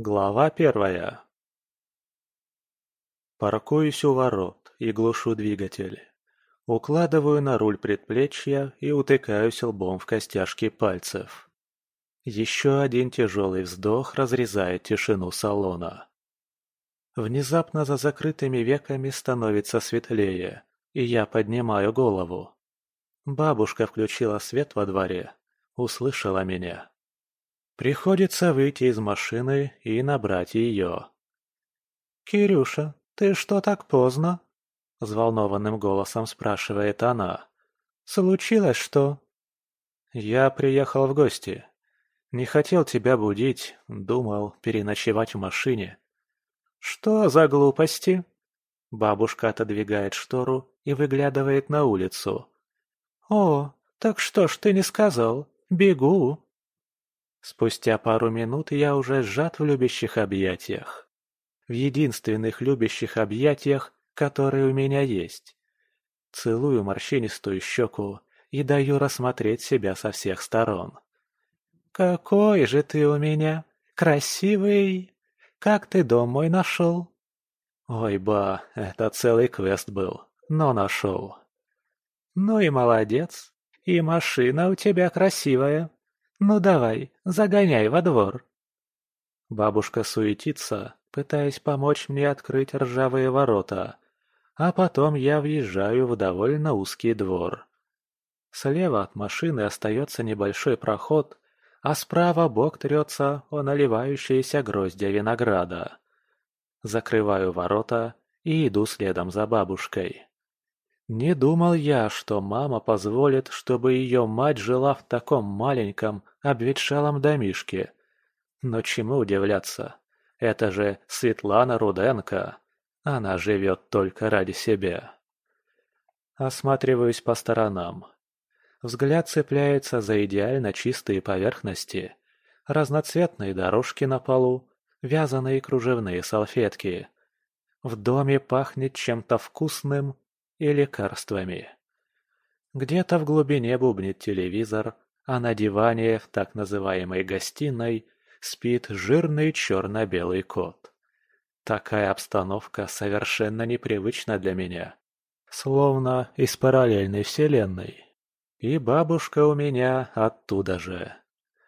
Глава первая. Паркуюсь у ворот и глушу двигатель. Укладываю на руль предплечья и утыкаюсь лбом в костяшки пальцев. Еще один тяжелый вздох разрезает тишину салона. Внезапно за закрытыми веками становится светлее, и я поднимаю голову. Бабушка включила свет во дворе, услышала меня. Приходится выйти из машины и набрать ее. «Кирюша, ты что так поздно?» — взволнованным голосом спрашивает она. «Случилось что?» «Я приехал в гости. Не хотел тебя будить, думал переночевать в машине». «Что за глупости?» Бабушка отодвигает штору и выглядывает на улицу. «О, так что ж ты не сказал? Бегу!» Спустя пару минут я уже сжат в любящих объятиях. В единственных любящих объятиях, которые у меня есть. Целую морщинистую щеку и даю рассмотреть себя со всех сторон. «Какой же ты у меня! Красивый! Как ты дом мой нашел?» «Ой, ба, это целый квест был, но нашел». «Ну и молодец, и машина у тебя красивая, «Ну давай, загоняй во двор!» Бабушка суетится, пытаясь помочь мне открыть ржавые ворота, а потом я въезжаю в довольно узкий двор. Слева от машины остается небольшой проход, а справа бок трется о наливающиеся гроздья винограда. Закрываю ворота и иду следом за бабушкой. Не думал я, что мама позволит, чтобы ее мать жила в таком маленьком, обветшалом домишке. Но чему удивляться? Это же Светлана Руденко. Она живет только ради себя. Осматриваюсь по сторонам. Взгляд цепляется за идеально чистые поверхности, разноцветные дорожки на полу, вязаные кружевные салфетки. В доме пахнет чем-то вкусным и лекарствами. Где-то в глубине бубнит телевизор, а на диване в так называемой гостиной спит жирный черно-белый кот. Такая обстановка совершенно непривычна для меня. Словно из параллельной вселенной. И бабушка у меня оттуда же.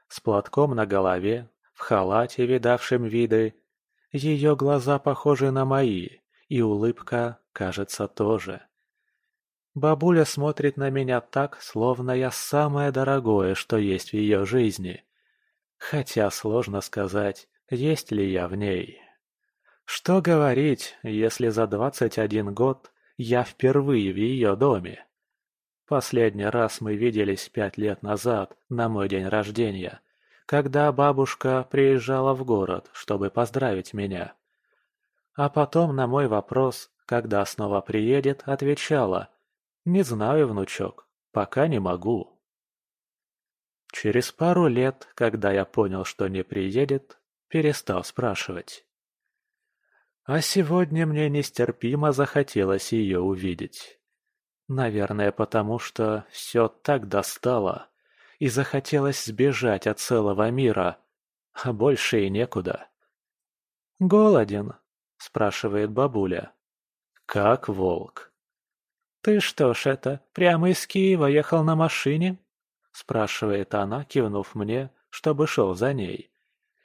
С платком на голове, в халате, видавшем виды. Ее глаза похожи на мои, и улыбка, кажется, тоже. Бабуля смотрит на меня так, словно я самое дорогое, что есть в ее жизни. Хотя сложно сказать, есть ли я в ней. Что говорить, если за двадцать один год я впервые в ее доме? Последний раз мы виделись пять лет назад, на мой день рождения, когда бабушка приезжала в город, чтобы поздравить меня. А потом на мой вопрос, когда снова приедет, отвечала – «Не знаю, внучок, пока не могу». Через пару лет, когда я понял, что не приедет, перестал спрашивать. А сегодня мне нестерпимо захотелось ее увидеть. Наверное, потому что все так достало, и захотелось сбежать от целого мира, а больше и некуда. «Голоден?» – спрашивает бабуля. «Как волк». «Ты что ж это, прямо из Киева ехал на машине?» Спрашивает она, кивнув мне, чтобы шел за ней.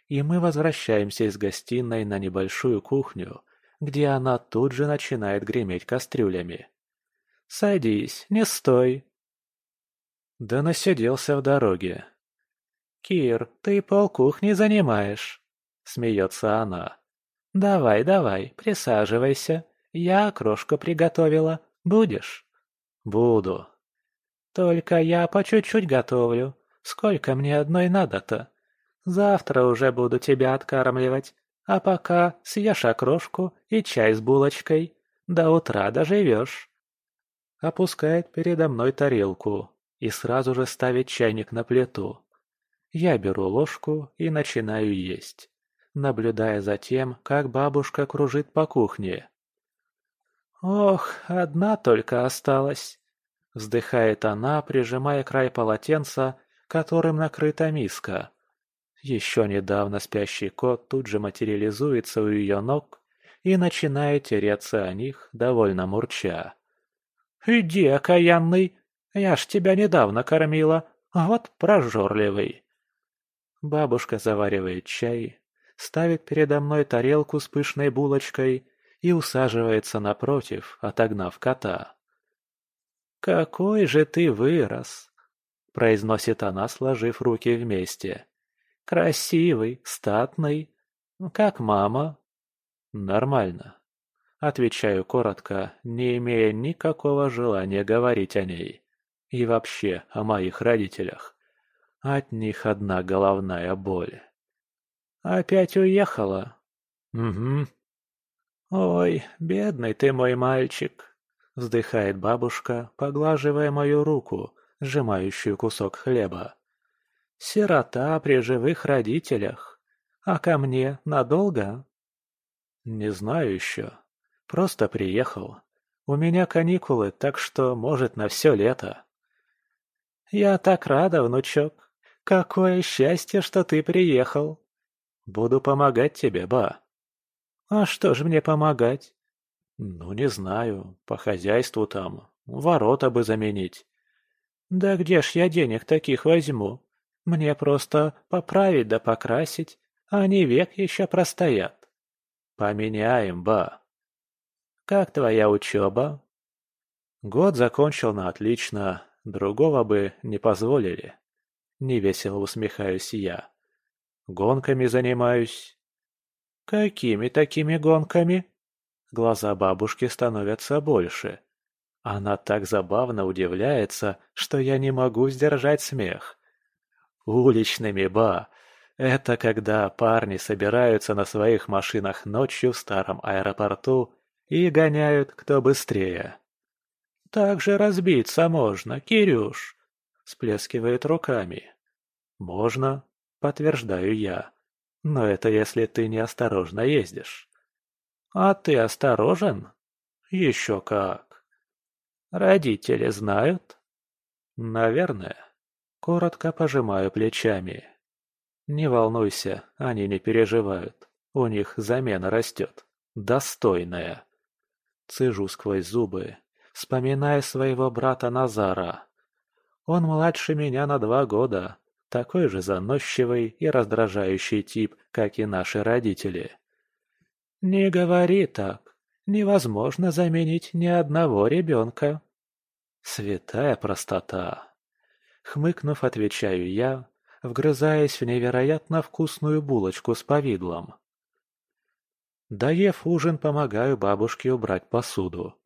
И мы возвращаемся из гостиной на небольшую кухню, где она тут же начинает греметь кастрюлями. «Садись, не стой!» Да насиделся в дороге. «Кир, ты полкухни занимаешь!» — смеется она. «Давай, давай, присаживайся. Я крошку приготовила, Будешь? Буду. Только я по чуть-чуть готовлю. Сколько мне одной надо-то? Завтра уже буду тебя откармливать. А пока съешь окрошку и чай с булочкой. До утра доживешь. Опускает передо мной тарелку и сразу же ставит чайник на плиту. Я беру ложку и начинаю есть, наблюдая за тем, как бабушка кружит по кухне. «Ох, одна только осталась!» Вздыхает она, прижимая край полотенца, которым накрыта миска. Еще недавно спящий кот тут же материализуется у ее ног и начинает тереться о них, довольно мурча. «Иди, окаянный! Я ж тебя недавно кормила, вот прожорливый!» Бабушка заваривает чай, ставит передо мной тарелку с пышной булочкой и усаживается напротив, отогнав кота. «Какой же ты вырос!» – произносит она, сложив руки вместе. «Красивый, статный. Как мама?» «Нормально», – отвечаю коротко, не имея никакого желания говорить о ней. И вообще о моих родителях. От них одна головная боль. «Опять уехала?» «Угу». «Ой, бедный ты мой мальчик», — вздыхает бабушка, поглаживая мою руку, сжимающую кусок хлеба. «Сирота при живых родителях. А ко мне надолго?» «Не знаю еще. Просто приехал. У меня каникулы, так что, может, на все лето». «Я так рада, внучок. Какое счастье, что ты приехал!» «Буду помогать тебе, ба». «А что же мне помогать?» «Ну, не знаю. По хозяйству там. Ворота бы заменить». «Да где ж я денег таких возьму? Мне просто поправить да покрасить, а они век еще простоят». «Поменяем, ба». «Как твоя учеба?» Год закончил на отлично, другого бы не позволили. Невесело усмехаюсь я. Гонками занимаюсь. Какими такими гонками? Глаза бабушки становятся больше. Она так забавно удивляется, что я не могу сдержать смех. Уличными, ба. Это когда парни собираются на своих машинах ночью в старом аэропорту и гоняют кто быстрее. «Так же разбиться можно, Кирюш!» – сплескивает руками. «Можно, Подтверждаю я. Но это если ты неосторожно ездишь. А ты осторожен? Еще как. Родители знают? Наверное. Коротко пожимаю плечами. Не волнуйся, они не переживают. У них замена растет. Достойная. Цежу сквозь зубы, вспоминая своего брата Назара. Он младше меня на два года, такой же заносчивый и раздражающий тип, как и наши родители. «Не говори так. Невозможно заменить ни одного ребенка». Святая простота. Хмыкнув, отвечаю я, вгрызаясь в невероятно вкусную булочку с повидлом. Доев ужин, помогаю бабушке убрать посуду.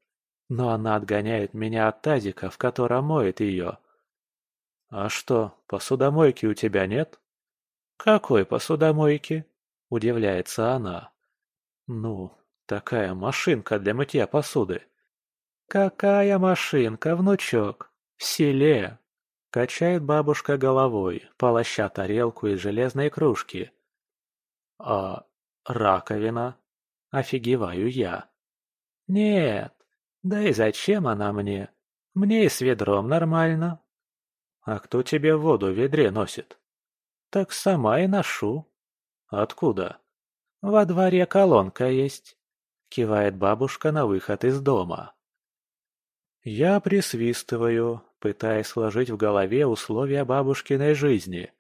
Но она отгоняет меня от тазика, в котором моет ее, «А что, посудомойки у тебя нет?» «Какой посудомойки?» – удивляется она. «Ну, такая машинка для мытья посуды». «Какая машинка, внучок? В селе!» – качает бабушка головой, полоща тарелку из железной кружки. «А раковина?» – офигеваю я. «Нет, да и зачем она мне? Мне и с ведром нормально, «А кто тебе воду в ведре носит?» «Так сама и ношу». «Откуда?» «Во дворе колонка есть», — кивает бабушка на выход из дома. Я присвистываю, пытаясь сложить в голове условия бабушкиной жизни.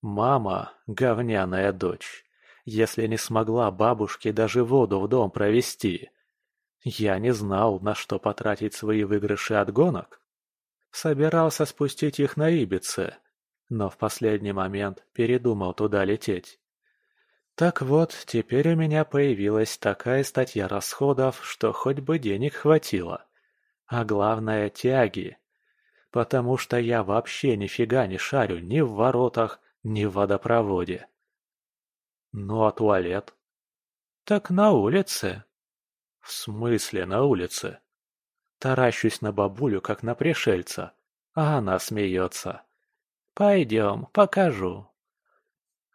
Мама — говняная дочь, если не смогла бабушке даже воду в дом провести. Я не знал, на что потратить свои выигрыши от гонок. Собирался спустить их на Ибице, но в последний момент передумал туда лететь. Так вот, теперь у меня появилась такая статья расходов, что хоть бы денег хватило. А главное – тяги. Потому что я вообще нифига не шарю ни в воротах, ни в водопроводе. Ну а туалет? Так на улице. В смысле на улице? Таращусь на бабулю, как на пришельца, а она смеется. «Пойдем, покажу».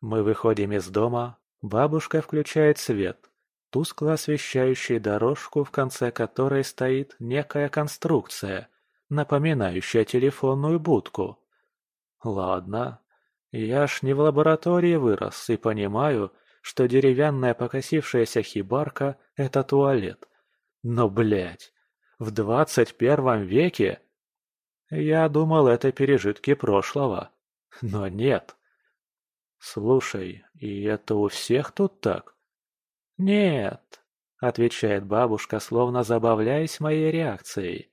Мы выходим из дома, бабушка включает свет, тускло освещающий дорожку, в конце которой стоит некая конструкция, напоминающая телефонную будку. Ладно, Я ж не в лаборатории вырос и понимаю, что деревянная покосившаяся хибарка — это туалет. Но, блядь, в двадцать первом веке? Я думал, это пережитки прошлого. Но нет. Слушай, и это у всех тут так? Нет, отвечает бабушка, словно забавляясь моей реакцией.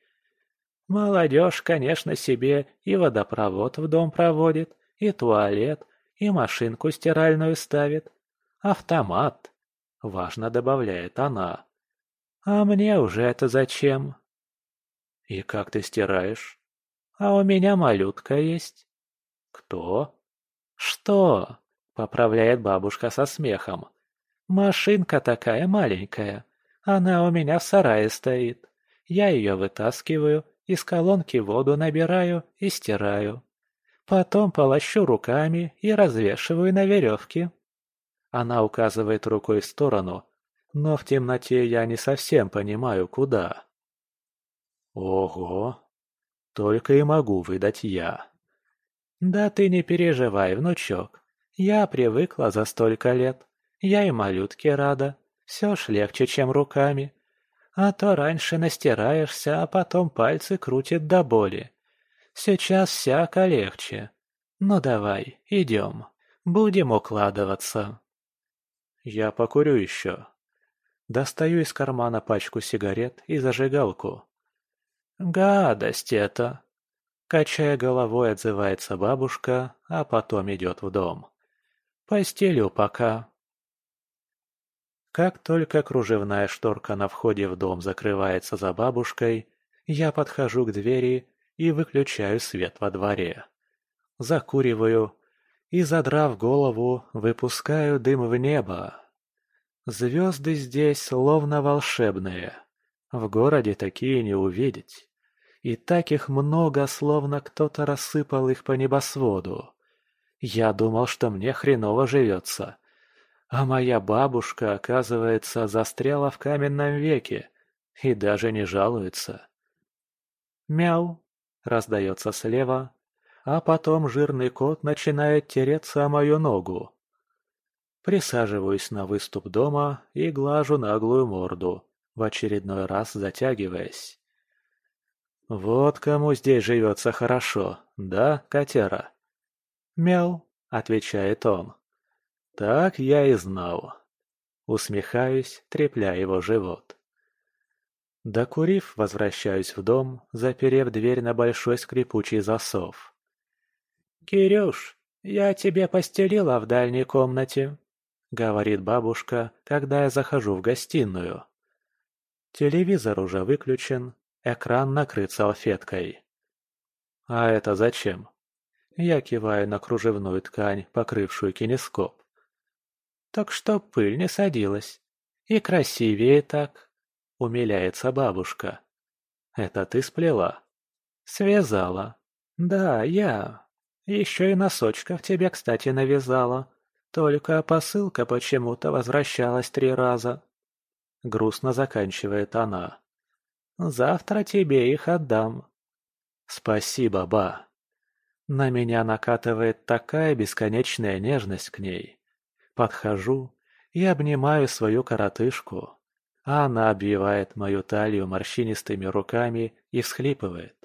Молодежь, конечно, себе и водопровод в дом проводит, и туалет, и машинку стиральную ставит. Автомат, важно добавляет она. А мне уже это зачем? И как ты стираешь? А у меня малютка есть. Кто? Что? Поправляет бабушка со смехом. Машинка такая маленькая. Она у меня в сарае стоит. Я ее вытаскиваю, из колонки воду набираю и стираю. Потом полощу руками и развешиваю на веревке. Она указывает рукой в сторону, но в темноте я не совсем понимаю, куда. Ого! Только и могу выдать я. Да ты не переживай, внучок. Я привыкла за столько лет. Я и малютке рада. Все ж легче, чем руками. А то раньше настираешься, а потом пальцы крутит до боли. Сейчас всяко легче. Ну давай, идем. Будем укладываться. Я покурю еще. Достаю из кармана пачку сигарет и зажигалку. «Гадость это!» Качая головой, отзывается бабушка, а потом идет в дом. «Постелю пока». Как только кружевная шторка на входе в дом закрывается за бабушкой, я подхожу к двери и выключаю свет во дворе. Закуриваю и, задрав голову, выпускаю дым в небо. Звезды здесь словно волшебные. В городе такие не увидеть. И так их много, словно кто-то рассыпал их по небосводу. Я думал, что мне хреново живется. А моя бабушка, оказывается, застряла в каменном веке и даже не жалуется. «Мяу!» — раздается слева, а потом жирный кот начинает тереться о мою ногу. Присаживаюсь на выступ дома и глажу наглую морду, в очередной раз затягиваясь. «Вот кому здесь живется хорошо, да, котяра?» «Мяу», — отвечает он. «Так я и знал». Усмехаюсь, трепля его живот. Докурив, возвращаюсь в дом, заперев дверь на большой скрипучий засов. «Кирюш, я тебе постелила в дальней комнате», — говорит бабушка, когда я захожу в гостиную. Телевизор уже выключен, Экран накрыт салфеткой. А это зачем? Я киваю на кружевную ткань, покрывшую кинескоп. Так что пыль не садилась. И красивее так, умиляется бабушка. Это ты сплела? Связала. Да, я. Еще и носочков тебе, кстати, навязала. Только посылка почему-то возвращалась три раза. Грустно заканчивает она. Завтра тебе их отдам. Спасибо, ба. На меня накатывает такая бесконечная нежность к ней. Подхожу и обнимаю свою коротышку, а она обвивает мою талию морщинистыми руками и всхлипывает.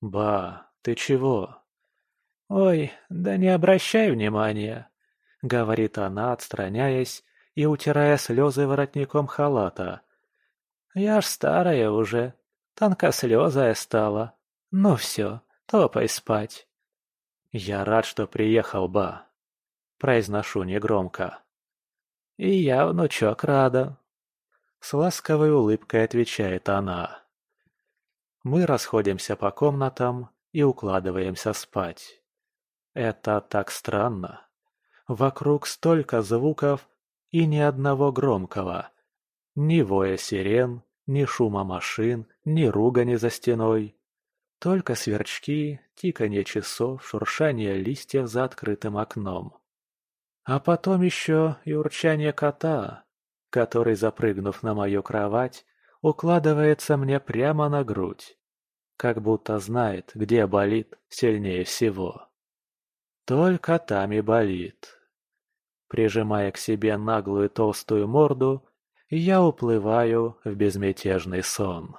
«Ба, ты чего?» «Ой, да не обращай внимания», — говорит она, отстраняясь и утирая слезы воротником халата, я ж старая уже, тонкослезая стала. Ну все, топай спать. Я рад, что приехал, ба. Произношу негромко. И я, внучок, рада. С ласковой улыбкой отвечает она. Мы расходимся по комнатам и укладываемся спать. Это так странно. Вокруг столько звуков и ни одного громкого. Ни воя сирен, ни шума машин, ни ругани за стеной. Только сверчки, тиканье часов, шуршание листьев за открытым окном. А потом еще и урчание кота, который, запрыгнув на мою кровать, укладывается мне прямо на грудь, как будто знает, где болит сильнее всего. Только там и болит. Прижимая к себе наглую толстую морду, я уплываю в безмятежный сон.